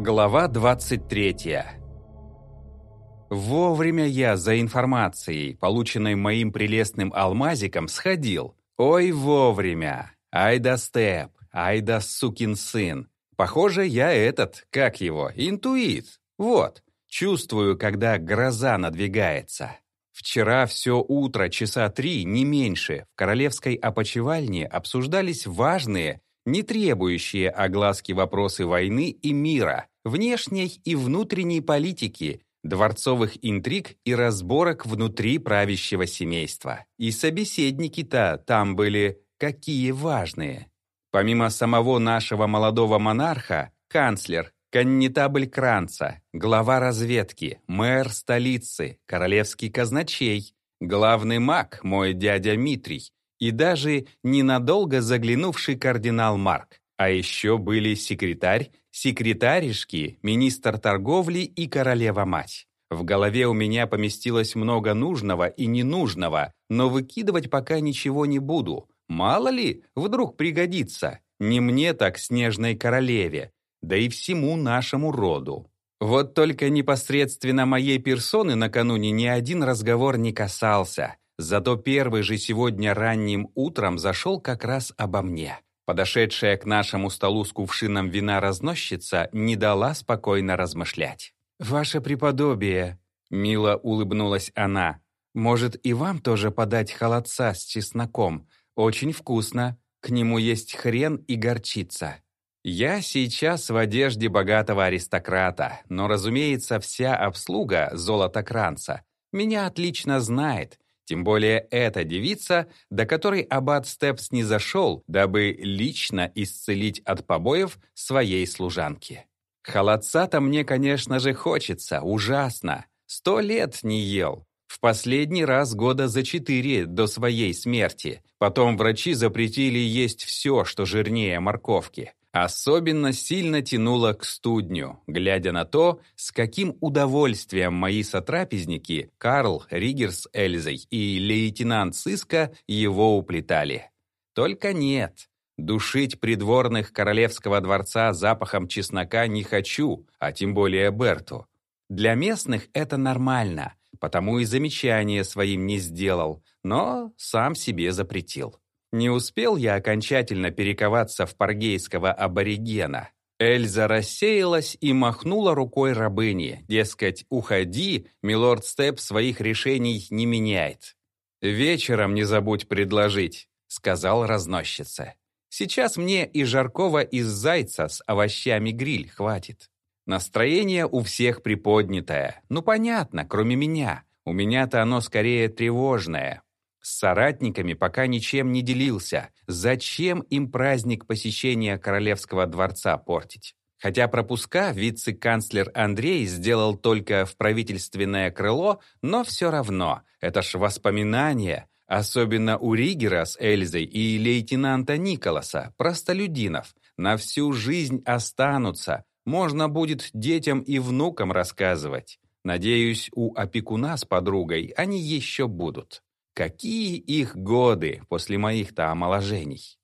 Глава 23. Вовремя я за информацией, полученной моим прелестным алмазиком, сходил. Ой, вовремя. Ай да степ, ай да сукин сын. Похоже, я этот, как его, интуит. Вот, чувствую, когда гроза надвигается. Вчера все утро, часа три, не меньше, в королевской опочивальне обсуждались важные, не требующие огласки вопросы войны и мира, внешней и внутренней политики, дворцовых интриг и разборок внутри правящего семейства. И собеседники-то там были какие важные. Помимо самого нашего молодого монарха, канцлер, коннетабль Кранца, глава разведки, мэр столицы, королевский казначей, главный маг, мой дядя Митрий, и даже ненадолго заглянувший кардинал Марк. А еще были секретарь, секретаришки, министр торговли и королева-мать. В голове у меня поместилось много нужного и ненужного, но выкидывать пока ничего не буду. Мало ли, вдруг пригодится. Не мне так, снежной королеве, да и всему нашему роду. Вот только непосредственно моей персоны накануне ни один разговор не касался. Зато первый же сегодня ранним утром зашел как раз обо мне. Подошедшая к нашему столу с кувшином вина разносчица не дала спокойно размышлять. «Ваше преподобие», — мило улыбнулась она, «может и вам тоже подать холодца с чесноком? Очень вкусно. К нему есть хрен и горчица». Я сейчас в одежде богатого аристократа, но, разумеется, вся обслуга золотокранца меня отлично знает тем более эта девица, до которой аббат Степс не зашел, дабы лично исцелить от побоев своей служанки. Холодца-то мне, конечно же, хочется, ужасно. Сто лет не ел. В последний раз года за четыре до своей смерти. Потом врачи запретили есть все, что жирнее морковки. Особенно сильно тянуло к студню, глядя на то, с каким удовольствием мои сотрапезники Карл, Ригер с Эльзой и лейтенант Сыска его уплетали. Только нет, душить придворных королевского дворца запахом чеснока не хочу, а тем более Берту. Для местных это нормально, потому и замечания своим не сделал, но сам себе запретил. Не успел я окончательно перековаться в паргейского аборигена. Эльза рассеялась и махнула рукой рабыни, дескать, уходи, милорд Степ своих решений не меняет. «Вечером не забудь предложить», — сказал разносчица. «Сейчас мне и жаркого из зайца с овощами гриль хватит. Настроение у всех приподнятое. Ну понятно, кроме меня. У меня-то оно скорее тревожное, с соратниками пока ничем не делился. Зачем им праздник посещения Королевского дворца портить? Хотя пропуска вице-канцлер Андрей сделал только в правительственное крыло, но все равно, это ж воспоминания, особенно у Ригера с Эльзой и лейтенанта Николаса, простолюдинов, на всю жизнь останутся, можно будет детям и внукам рассказывать. Надеюсь, у опекуна с подругой они еще будут. Какие их годы после моих-то омоложений?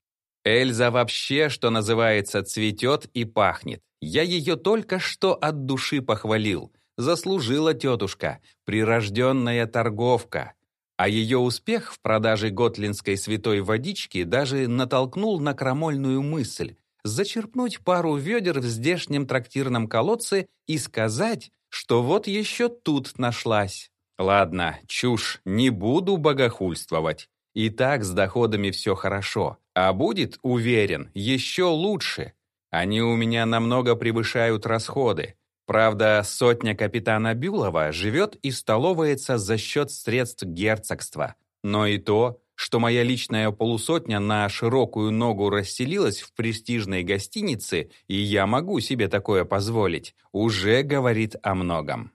Эльза вообще, что называется, цветет и пахнет. Я ее только что от души похвалил. Заслужила тетушка, прирожденная торговка. А ее успех в продаже готлинской святой водички даже натолкнул на крамольную мысль зачерпнуть пару ведер в здешнем трактирном колодце и сказать, что вот еще тут нашлась. Ладно, чушь, не буду богохульствовать. И так с доходами все хорошо. А будет, уверен, еще лучше. Они у меня намного превышают расходы. Правда, сотня капитана Бюлова живет и столовается за счет средств герцогства. Но и то, что моя личная полусотня на широкую ногу расселилась в престижной гостинице, и я могу себе такое позволить, уже говорит о многом.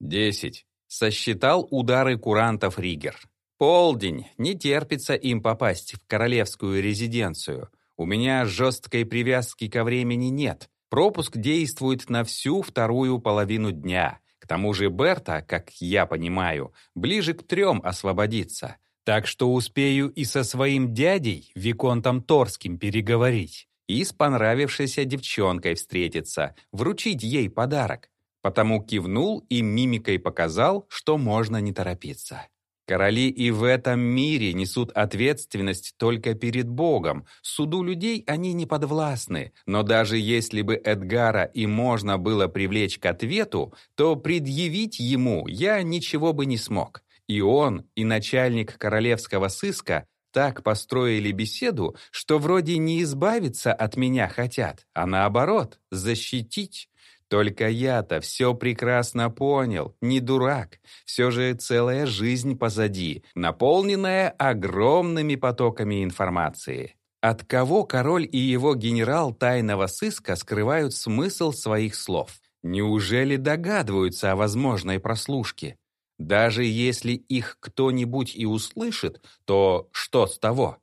Десять. Сосчитал удары курантов Ригер. Полдень, не терпится им попасть в королевскую резиденцию. У меня жесткой привязки ко времени нет. Пропуск действует на всю вторую половину дня. К тому же Берта, как я понимаю, ближе к трем освободится. Так что успею и со своим дядей, Виконтом Торским, переговорить. и с понравившейся девчонкой встретиться, вручить ей подарок. Потому кивнул и мимикой показал, что можно не торопиться. Короли и в этом мире несут ответственность только перед Богом. Суду людей они не подвластны. Но даже если бы Эдгара и можно было привлечь к ответу, то предъявить ему я ничего бы не смог. И он, и начальник королевского сыска так построили беседу, что вроде не избавиться от меня хотят, а наоборот, защитить. Только я-то все прекрасно понял, не дурак. Все же целая жизнь позади, наполненная огромными потоками информации. От кого король и его генерал тайного сыска скрывают смысл своих слов? Неужели догадываются о возможной прослушке? Даже если их кто-нибудь и услышит, то что с того?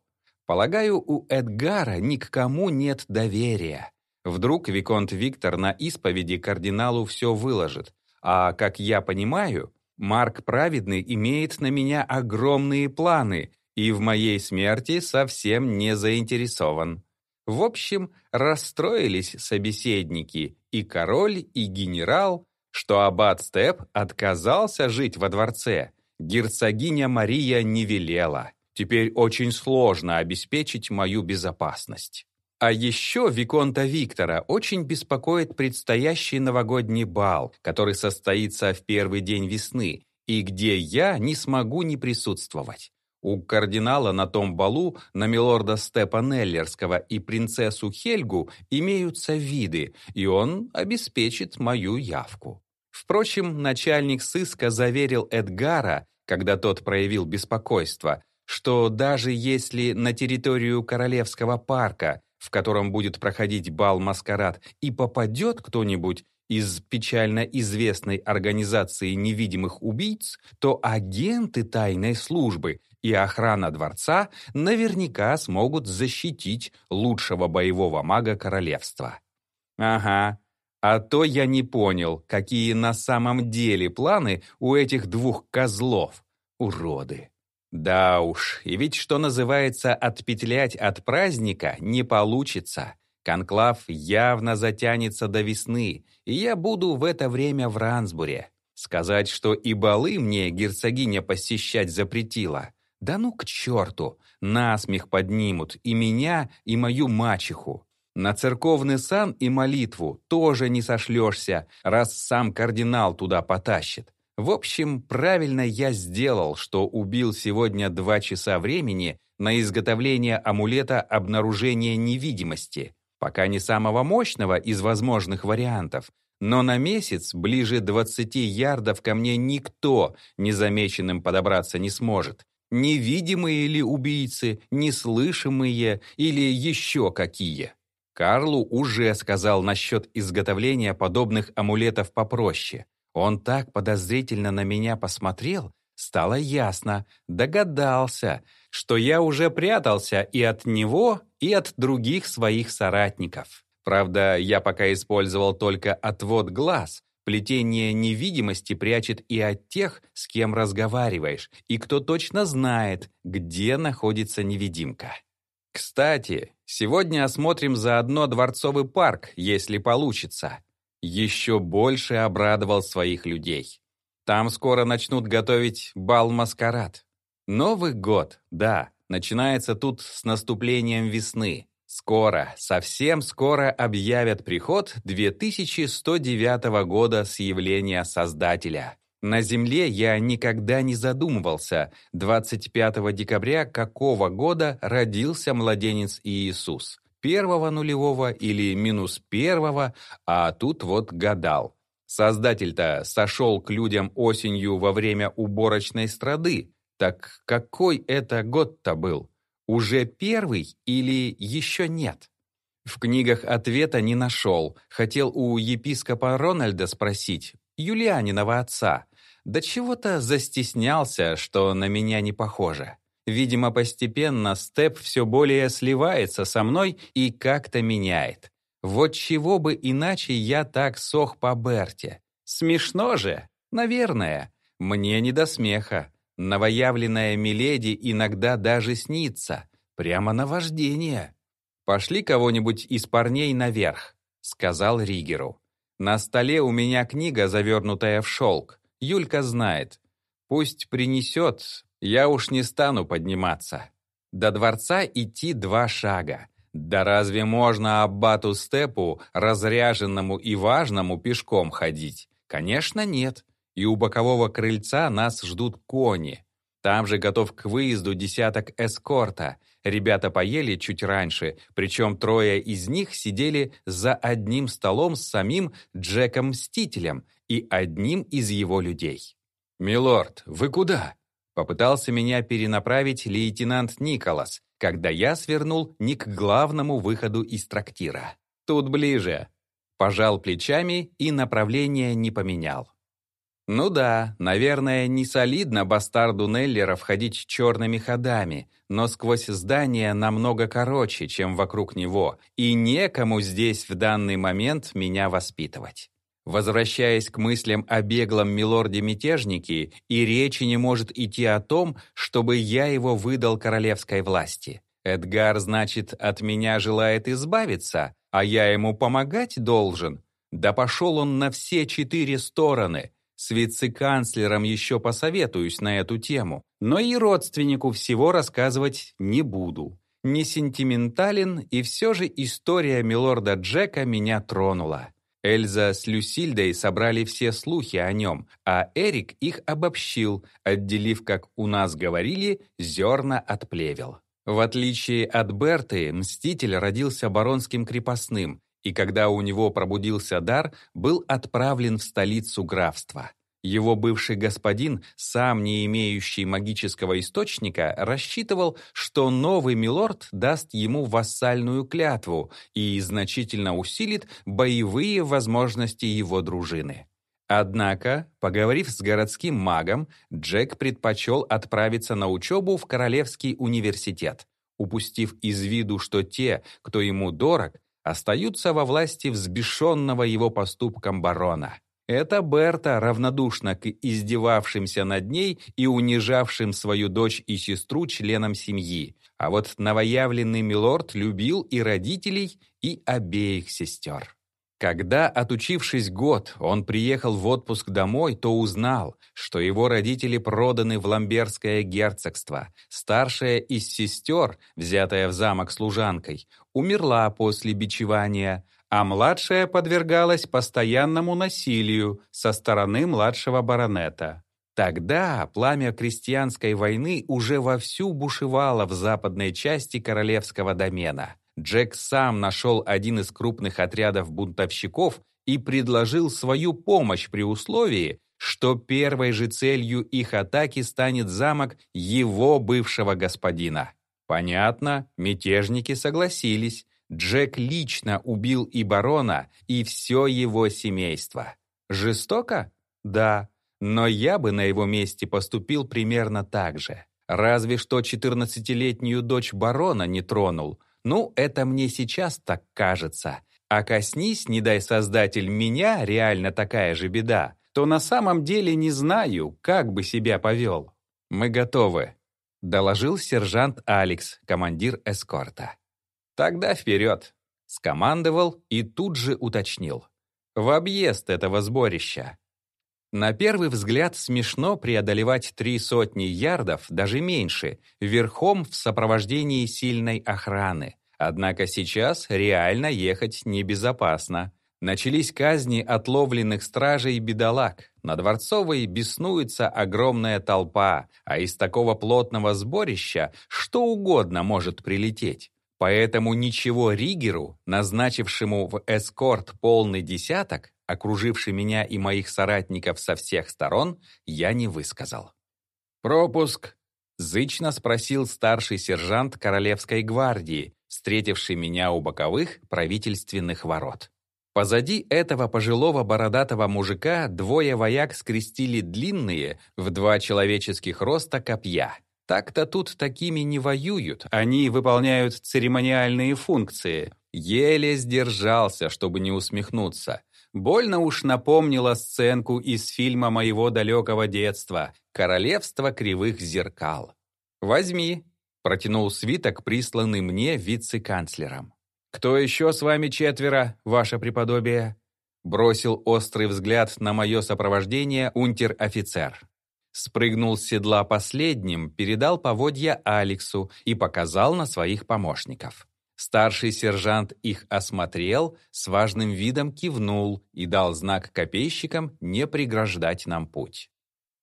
Полагаю, у Эдгара ни к кому нет доверия. Вдруг Виконт Виктор на исповеди кардиналу все выложит. А, как я понимаю, Марк Праведный имеет на меня огромные планы и в моей смерти совсем не заинтересован. В общем, расстроились собеседники, и король, и генерал, что аббат Степ отказался жить во дворце. Герцогиня Мария не велела. Теперь очень сложно обеспечить мою безопасность. А еще Виконта Виктора очень беспокоит предстоящий новогодний бал, который состоится в первый день весны, и где я не смогу не присутствовать. У кардинала на том балу на милорда Степа Неллерского и принцессу Хельгу имеются виды, и он обеспечит мою явку. Впрочем, начальник сыска заверил Эдгара, когда тот проявил беспокойство, что даже если на территорию Королевского парка в котором будет проходить бал-маскарад, и попадет кто-нибудь из печально известной организации невидимых убийц, то агенты тайной службы и охрана дворца наверняка смогут защитить лучшего боевого мага королевства. Ага, а то я не понял, какие на самом деле планы у этих двух козлов, уроды. Да уж, и ведь, что называется, отпетлять от праздника не получится. Конклав явно затянется до весны, и я буду в это время в Рансбуре. Сказать, что и балы мне герцогиня посещать запретила. Да ну к черту, насмех поднимут и меня, и мою мачеху. На церковный сан и молитву тоже не сошлешься, раз сам кардинал туда потащит. В общем, правильно я сделал, что убил сегодня два часа времени на изготовление амулета обнаружения невидимости, пока не самого мощного из возможных вариантов, но на месяц ближе 20 ярдов ко мне никто незамеченным подобраться не сможет. Невидимые ли убийцы, неслышимые или еще какие. Карлу уже сказал насчет изготовления подобных амулетов попроще. Он так подозрительно на меня посмотрел, стало ясно, догадался, что я уже прятался и от него, и от других своих соратников. Правда, я пока использовал только отвод глаз. Плетение невидимости прячет и от тех, с кем разговариваешь, и кто точно знает, где находится невидимка. Кстати, сегодня осмотрим заодно Дворцовый парк, если получится еще больше обрадовал своих людей. Там скоро начнут готовить бал-маскарад. Новый год, да, начинается тут с наступлением весны. Скоро, совсем скоро объявят приход 2109 года с явления Создателя. На Земле я никогда не задумывался, 25 декабря какого года родился младенец Иисус первого нулевого или минус первого, а тут вот гадал. Создатель-то сошел к людям осенью во время уборочной страды. Так какой это год-то был? Уже первый или еще нет? В книгах ответа не нашел. Хотел у епископа Рональда спросить, Юлианинова отца. Да чего-то застеснялся, что на меня не похоже. Видимо, постепенно Степ все более сливается со мной и как-то меняет. Вот чего бы иначе я так сох по Берте. Смешно же? Наверное. Мне не до смеха. Новоявленная Миледи иногда даже снится. Прямо наваждение. «Пошли кого-нибудь из парней наверх», — сказал Ригеру. «На столе у меня книга, завернутая в шелк. Юлька знает. Пусть принесет, я уж не стану подниматься. До дворца идти два шага. Да разве можно аббату Степу, разряженному и важному, пешком ходить? Конечно, нет. И у бокового крыльца нас ждут кони. Там же готов к выезду десяток эскорта. Ребята поели чуть раньше, причем трое из них сидели за одним столом с самим Джеком-мстителем и одним из его людей. «Милорд, вы куда?» Попытался меня перенаправить лейтенант Николас, когда я свернул не к главному выходу из трактира. Тут ближе. Пожал плечами и направление не поменял. Ну да, наверное, не солидно бастарду Неллера входить черными ходами, но сквозь здание намного короче, чем вокруг него, и некому здесь в данный момент меня воспитывать. Возвращаясь к мыслям о беглом милорде-мятежнике, и речи не может идти о том, чтобы я его выдал королевской власти. Эдгар, значит, от меня желает избавиться, а я ему помогать должен? Да пошел он на все четыре стороны. С вице-канцлером еще посоветуюсь на эту тему, но и родственнику всего рассказывать не буду. Не сентиментален, и все же история милорда Джека меня тронула. Эльза с Люсильдой собрали все слухи о нем, а Эрик их обобщил, отделив, как у нас говорили, зерна от плевел. В отличие от Берты, Мститель родился баронским крепостным, и когда у него пробудился дар, был отправлен в столицу графства. Его бывший господин, сам не имеющий магического источника, рассчитывал, что новый милорд даст ему вассальную клятву и значительно усилит боевые возможности его дружины. Однако, поговорив с городским магом, Джек предпочел отправиться на учебу в Королевский университет, упустив из виду, что те, кто ему дорог, остаются во власти взбешенного его поступком барона. Это Берта равнодушна к издевавшимся над ней и унижавшим свою дочь и сестру членам семьи, а вот новоявленный милорд любил и родителей, и обеих сестер. Когда, отучившись год, он приехал в отпуск домой, то узнал, что его родители проданы в Ламберское герцогство. Старшая из сестер, взятая в замок служанкой, умерла после бичевания, а младшая подвергалась постоянному насилию со стороны младшего баронета. Тогда пламя крестьянской войны уже вовсю бушевало в западной части королевского домена. Джек сам нашел один из крупных отрядов бунтовщиков и предложил свою помощь при условии, что первой же целью их атаки станет замок его бывшего господина. Понятно, мятежники согласились, Джек лично убил и барона, и все его семейство. Жестоко? Да. Но я бы на его месте поступил примерно так же. Разве что 14-летнюю дочь барона не тронул. Ну, это мне сейчас так кажется. А коснись, не дай создатель, меня реально такая же беда, то на самом деле не знаю, как бы себя повел. Мы готовы, доложил сержант Алекс, командир эскорта. «Тогда вперед!» — скомандовал и тут же уточнил. «В объезд этого сборища!» На первый взгляд смешно преодолевать три сотни ярдов, даже меньше, верхом в сопровождении сильной охраны. Однако сейчас реально ехать небезопасно. Начались казни отловленных стражей бедолаг. На Дворцовой беснуется огромная толпа, а из такого плотного сборища что угодно может прилететь. Поэтому ничего Ригеру, назначившему в эскорт полный десяток, окруживший меня и моих соратников со всех сторон, я не высказал. «Пропуск?» — зычно спросил старший сержант Королевской гвардии, встретивший меня у боковых правительственных ворот. Позади этого пожилого бородатого мужика двое вояк скрестили длинные, в два человеческих роста копья — так-то тут такими не воюют, они выполняют церемониальные функции. Еле сдержался, чтобы не усмехнуться. Больно уж напомнила сценку из фильма моего далекого детства «Королевство кривых зеркал». «Возьми», — протянул свиток, присланный мне вице-канцлером. «Кто еще с вами четверо, ваше преподобие?» Бросил острый взгляд на мое сопровождение унтер-офицер. Спрыгнул с седла последним, передал поводья Алексу и показал на своих помощников. Старший сержант их осмотрел, с важным видом кивнул и дал знак копейщикам не преграждать нам путь.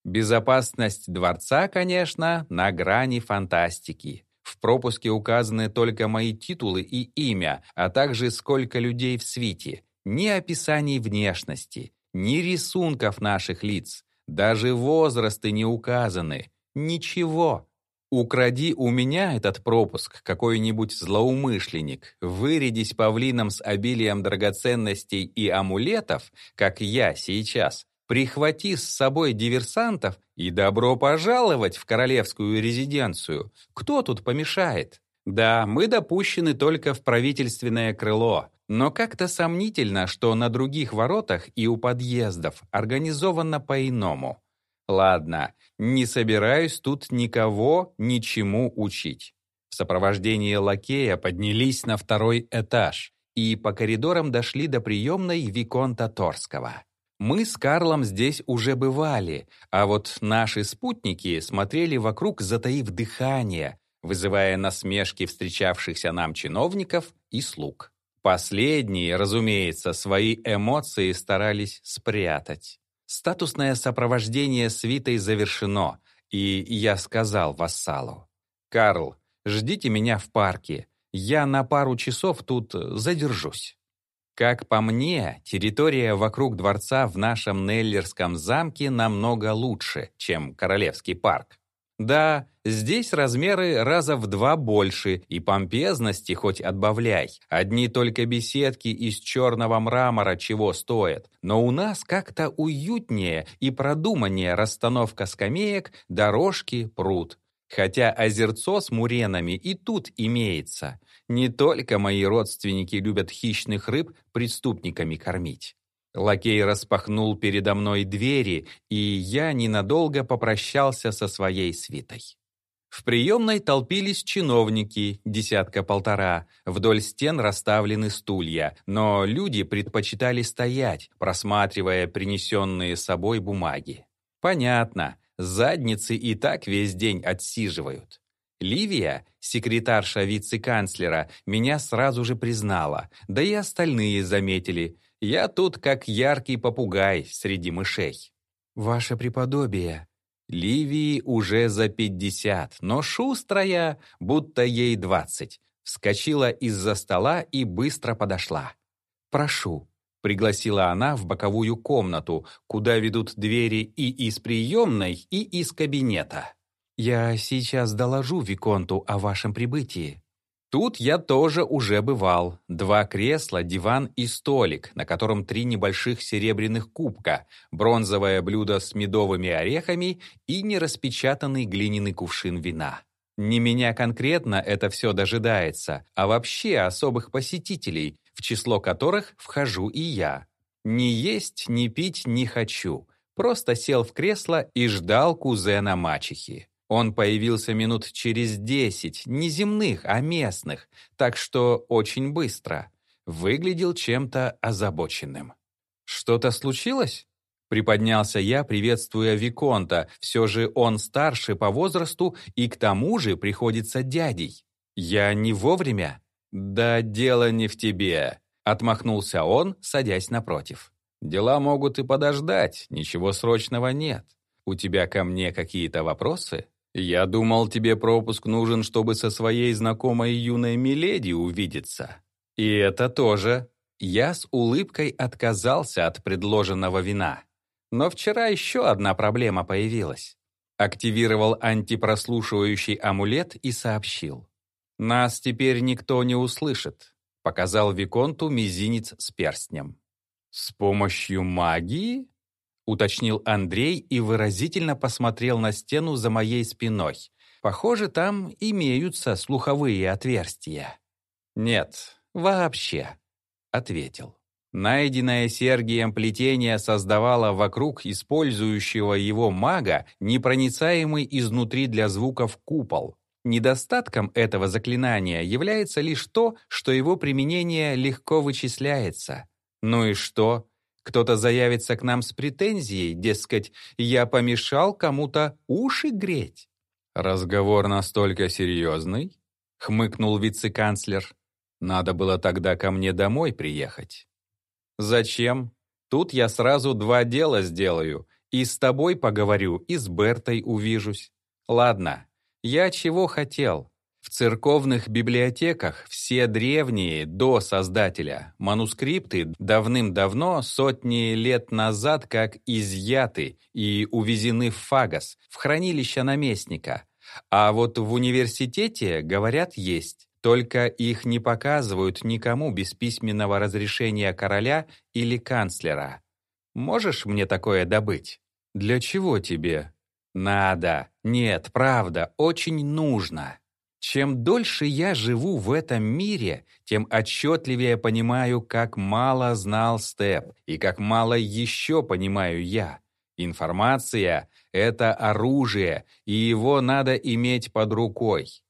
Безопасность дворца, конечно, на грани фантастики. В пропуске указаны только мои титулы и имя, а также сколько людей в свите. Ни описаний внешности, ни рисунков наших лиц. Даже возрасты не указаны. Ничего. Укради у меня этот пропуск какой-нибудь злоумышленник, вырядись павлином с обилием драгоценностей и амулетов, как я сейчас, прихвати с собой диверсантов и добро пожаловать в королевскую резиденцию. Кто тут помешает? Да, мы допущены только в правительственное крыло, но как-то сомнительно, что на других воротах и у подъездов организовано по-иному. Ладно, не собираюсь тут никого ничему учить. В сопровождении лакея поднялись на второй этаж и по коридорам дошли до приемной Виконта Торского. Мы с Карлом здесь уже бывали, а вот наши спутники смотрели вокруг, затаив дыхание, вызывая насмешки встречавшихся нам чиновников и слуг. Последние, разумеется, свои эмоции старались спрятать. Статусное сопровождение свитой завершено, и я сказал вассалу. «Карл, ждите меня в парке. Я на пару часов тут задержусь». Как по мне, территория вокруг дворца в нашем Неллерском замке намного лучше, чем Королевский парк. Да, здесь размеры раза в два больше, и помпезности хоть отбавляй. Одни только беседки из черного мрамора чего стоят. Но у нас как-то уютнее и продуманнее расстановка скамеек, дорожки, пруд. Хотя озерцо с муренами и тут имеется. Не только мои родственники любят хищных рыб преступниками кормить. Лакей распахнул передо мной двери, и я ненадолго попрощался со своей свитой. В приемной толпились чиновники, десятка-полтора, вдоль стен расставлены стулья, но люди предпочитали стоять, просматривая принесенные с собой бумаги. Понятно, задницы и так весь день отсиживают. Ливия, секретарша вице-канцлера, меня сразу же признала, да и остальные заметили – я тут как яркий попугай среди мышей. Ваше преподобие. Ливии уже за пятьдесят, но шустрая, будто ей двадцать. Вскочила из-за стола и быстро подошла. «Прошу», — пригласила она в боковую комнату, куда ведут двери и из приемной, и из кабинета. «Я сейчас доложу Виконту о вашем прибытии». Тут я тоже уже бывал. Два кресла, диван и столик, на котором три небольших серебряных кубка, бронзовое блюдо с медовыми орехами и нераспечатанный глиняный кувшин вина. Не меня конкретно это все дожидается, а вообще особых посетителей, в число которых вхожу и я. Ни есть, ни пить не хочу. Просто сел в кресло и ждал кузена мачехи. Он появился минут через десять, не земных, а местных, так что очень быстро. Выглядел чем-то озабоченным. «Что-то случилось?» Приподнялся я, приветствуя Виконта, все же он старше по возрасту и к тому же приходится дядей. «Я не вовремя?» «Да дело не в тебе», — отмахнулся он, садясь напротив. «Дела могут и подождать, ничего срочного нет. У тебя ко мне какие-то вопросы?» «Я думал, тебе пропуск нужен, чтобы со своей знакомой юной Миледи увидеться. И это тоже». Я с улыбкой отказался от предложенного вина. Но вчера еще одна проблема появилась. Активировал антипрослушивающий амулет и сообщил. «Нас теперь никто не услышит», — показал Виконту мизинец с перстнем. «С помощью магии?» Уточнил Андрей и выразительно посмотрел на стену за моей спиной. Похоже, там имеются слуховые отверстия. «Нет, вообще», — ответил. Найденное Сергием плетение создавало вокруг использующего его мага непроницаемый изнутри для звуков купол. Недостатком этого заклинания является лишь то, что его применение легко вычисляется. Ну и что? Кто-то заявится к нам с претензией, дескать, я помешал кому-то уши греть. «Разговор настолько серьезный?» — хмыкнул вице-канцлер. «Надо было тогда ко мне домой приехать». «Зачем? Тут я сразу два дела сделаю. И с тобой поговорю, и с Бертой увижусь. Ладно, я чего хотел? В церковных библиотеках все древние, до Создателя, манускрипты давным-давно, сотни лет назад, как изъяты и увезены в Фагас, в хранилище наместника. А вот в университете, говорят, есть. Только их не показывают никому без письменного разрешения короля или канцлера. Можешь мне такое добыть? Для чего тебе? Надо. Нет, правда, очень нужно. Чем дольше я живу в этом мире, тем отчетливее понимаю, как мало знал Степ и как мало еще понимаю я. Информация — это оружие, и его надо иметь под рукой.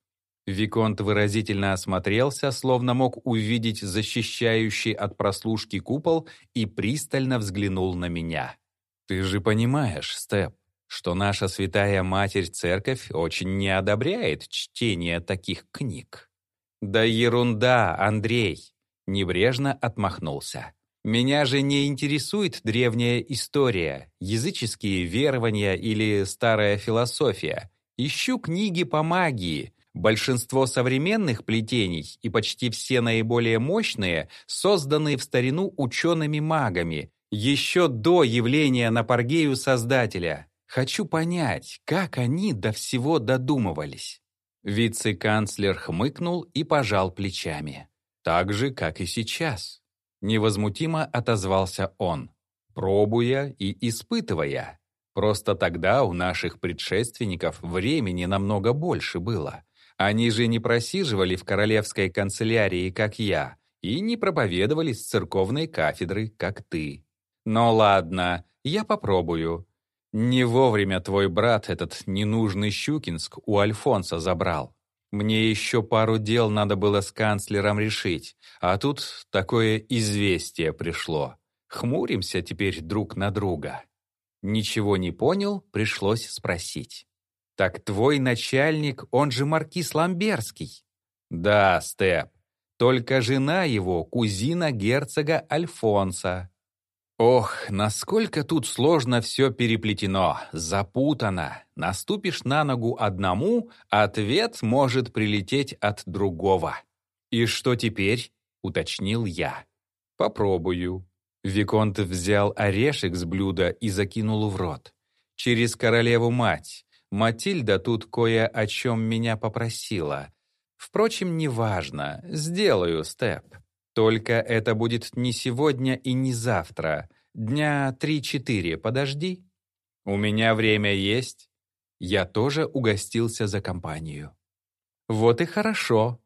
Виконт выразительно осмотрелся, словно мог увидеть защищающий от прослушки купол и пристально взглянул на меня. «Ты же понимаешь, Степ, что наша святая Матерь-Церковь очень не одобряет чтение таких книг. «Да ерунда, Андрей!» — небрежно отмахнулся. «Меня же не интересует древняя история, языческие верования или старая философия. Ищу книги по магии. Большинство современных плетений и почти все наиболее мощные созданы в старину учеными-магами, еще до явления на Паргею Создателя. Хочу понять, как они до всего додумывались. Вице-канцлер хмыкнул и пожал плечами. Так же, как и сейчас. Невозмутимо отозвался он, пробуя и испытывая. Просто тогда у наших предшественников времени намного больше было. Они же не просиживали в королевской канцелярии, как я, и не проповедовали с церковной кафедры, как ты. Но ладно, я попробую. Не вовремя твой брат этот ненужный Щукинск у Альфонса забрал. Мне еще пару дел надо было с канцлером решить, а тут такое известие пришло. Хмуримся теперь друг на друга. Ничего не понял, пришлось спросить. «Так твой начальник, он же маркиз Ламберский?» «Да, Степ. Только жена его, кузина герцога Альфонса. Ох, насколько тут сложно все переплетено, запутано. Наступишь на ногу одному, ответ может прилететь от другого. «И что теперь?» — уточнил я. «Попробую». Виконт взял орешек с блюда и закинул в рот. «Через королеву-мать. Матильда тут кое о чем меня попросила. Впрочем, неважно. Сделаю, Степ. Только это будет не сегодня и не завтра. Дня три-четыре, подожди. У меня время есть. Я тоже угостился за компанию. Вот и хорошо.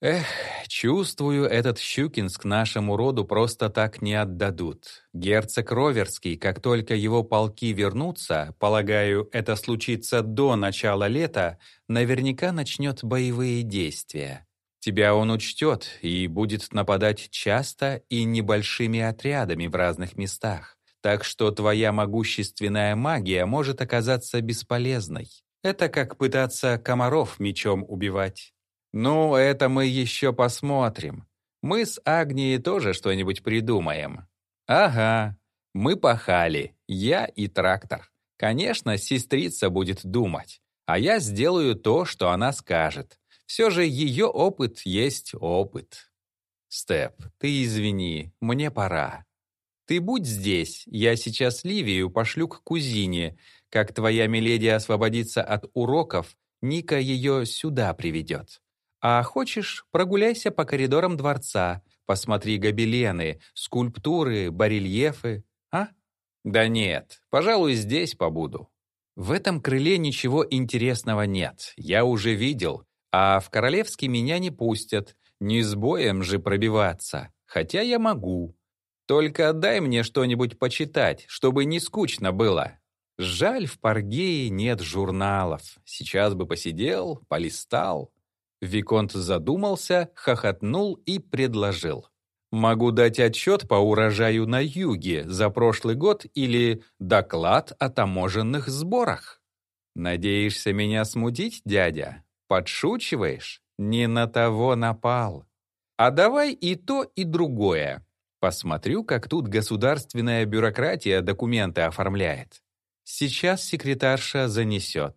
Эх, чувствую, этот Щукинск нашему роду просто так не отдадут. Герцог Роверский, как только его полки вернутся, полагаю, это случится до начала лета, наверняка начнет боевые действия. Тебя он учтет и будет нападать часто и небольшими отрядами в разных местах. Так что твоя могущественная магия может оказаться бесполезной. Это как пытаться комаров мечом убивать. Ну, это мы еще посмотрим. Мы с Агнией тоже что-нибудь придумаем. Ага, мы пахали, я и трактор. Конечно, сестрица будет думать, а я сделаю то, что она скажет. Все же ее опыт есть опыт. Степ, ты извини, мне пора. Ты будь здесь, я сейчас Ливию пошлю к кузине. Как твоя миледи освободится от уроков, Ника ее сюда приведет. А хочешь, прогуляйся по коридорам дворца, посмотри гобелены, скульптуры, барельефы, а? Да нет, пожалуй, здесь побуду. В этом крыле ничего интересного нет, я уже видел, а в Королевский меня не пустят, не с боем же пробиваться, хотя я могу. Только дай мне что-нибудь почитать, чтобы не скучно было. Жаль, в Паргее нет журналов. Сейчас бы посидел, полистал. Виконт задумался, хохотнул и предложил. Могу дать отчет по урожаю на юге за прошлый год или доклад о таможенных сборах. Надеешься меня смутить, дядя? Подшучиваешь? Не на того напал. А давай и то, и другое. Посмотрю, как тут государственная бюрократия документы оформляет. Сейчас секретарша занесет.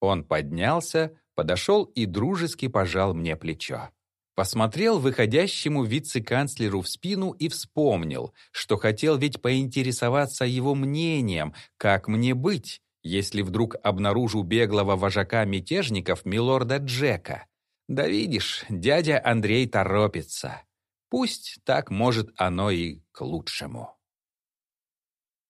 Он поднялся, подошел и дружески пожал мне плечо. Посмотрел выходящему вице-канцлеру в спину и вспомнил, что хотел ведь поинтересоваться его мнением, как мне быть, если вдруг обнаружу беглого вожака мятежников милорда Джека. Да видишь, дядя Андрей торопится. Пусть так может оно и к лучшему.